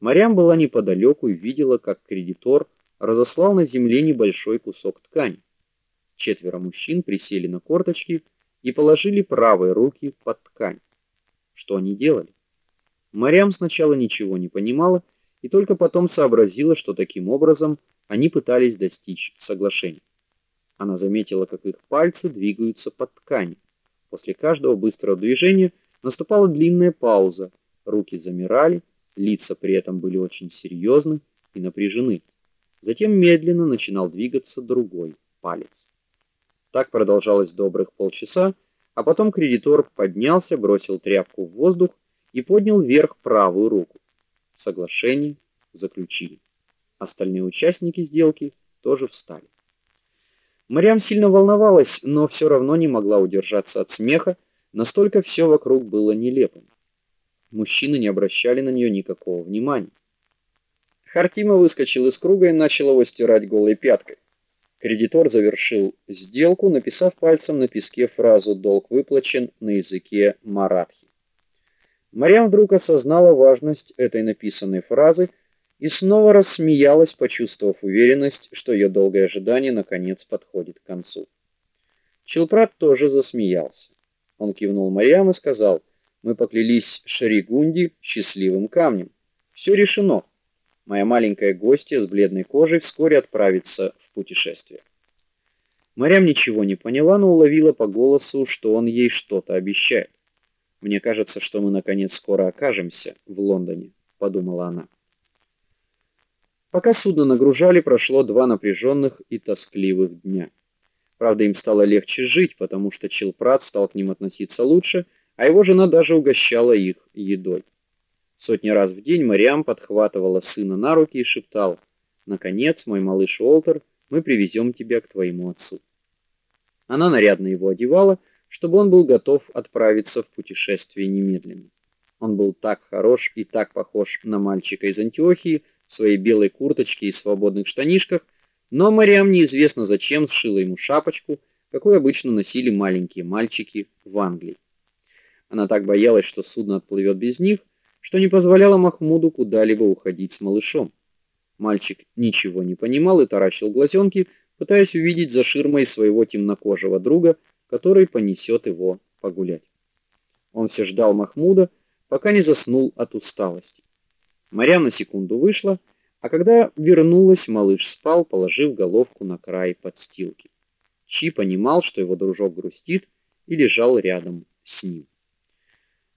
Марьям была неподалеку и видела, как кредитор разослал на земле небольшой кусок ткани. Четверо мужчин присели на корточки и положили правые руки под ткань. Что они делали? Марьям сначала ничего не понимала и только потом сообразила, что таким образом они пытались достичь соглашения. Она заметила, как их пальцы двигаются под ткань. После каждого быстрого движения наступала длинная пауза. Руки замирали, лица при этом были очень серьезны и напряжены. Затем медленно начинал двигаться другой палец. Так продолжалось добрых полчаса, а потом кредитор поднялся, бросил тряпку в воздух и поднял вверх правую руку. Соглашение заключили. Остальные участники сделки тоже встали. Марьям сильно волновалась, но все равно не могла удержаться от смеха, настолько все вокруг было нелепым. Мужчины не обращали на нее никакого внимания. Хартима выскочил из круга и начал его стирать голой пяткой. Кредитор завершил сделку, написав пальцем на песке фразу "долг выплачен" на языке маратхи. Марьям вдруг осознала важность этой написанной фразы и снова рассмеялась, почувствовав уверенность, что ее долгое ожидание наконец подходит к концу. Чилпрат тоже засмеялся. Он кивнул Марьям и сказал: "Мы поклялись Шаригунди счастливым камнем. Все решено. Моя маленькая гостья с бледной кожей вскоре отправится в путешествие. Марьям ничего не поняла, но уловила по голосу, что он ей что-то обещает. Мне кажется, что мы наконец скоро окажемся в Лондоне, подумала она. Пока судно нагружали, прошло два напряженных и тоскливых дня. Правда, им стало легче жить, потому что Чилпрат стал к ним относиться лучше, а его жена даже угощала их едой. Сотни раз в день Мариам подхватывала сына на руки и шептала: "Наконец, мой малыш Уолтер, мы привезем тебя к твоему отцу". Она нарядно его одевала, чтобы он был готов отправиться в путешествие немедленно. Он был так хорош и так похож на мальчика из Антиохии в своей белой курточке и свободных штанишках, но Мариам неизвестно зачем сшила ему шапочку, какую обычно носили маленькие мальчики в Англии. Она так боялась, что судно отплывет без них, что не позволяло Махмуду куда-либо уходить с малышом. Мальчик ничего не понимал и таращил глазенки, пытаясь увидеть за ширмой своего темнокожего друга, который понесет его погулять. Он все ждал Махмуда, пока не заснул от усталости. Марьям на секунду вышла, а когда вернулась, малыш спал, положив головку на край подстилки. Чи понимал, что его дружок грустит, и лежал рядом с ним.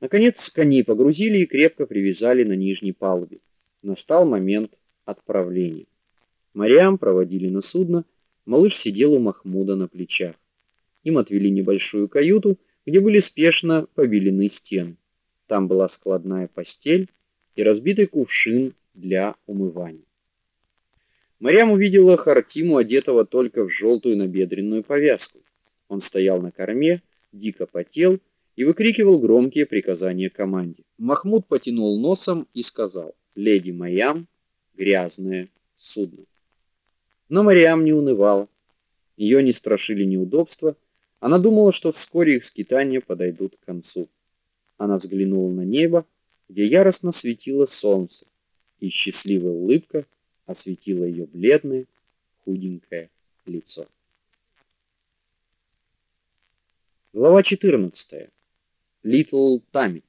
Наконец коней погрузили и крепко привязали на нижней палубе. Настал момент отправления. Мариам проводили на судно, малыш сидел у Махмуда на плечах. Им отвели небольшую каюту, где были спешно побелены стены. Там была складная постель и разбитый кувшин для умывания. Мариам увидела Хартиму, одетого только в желтую набедренную повязку. Он стоял на корме, дико потел и выкрикивал громкие приказания команде. Махмуд потянул носом и сказал: "Леди Майям, грязное судно". Но Мариам не унывала. Ее не страшили неудобства. Она думала, что вскоре их скитания подойдут к концу. Она взглянула на небо, где яростно светило солнце, и счастливая улыбка осветила ее бледное, худенькое лицо. Глава 14. Литл Тамит.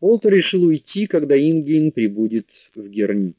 Уолтер решил уйти, когда Ингин прибудет в Герни.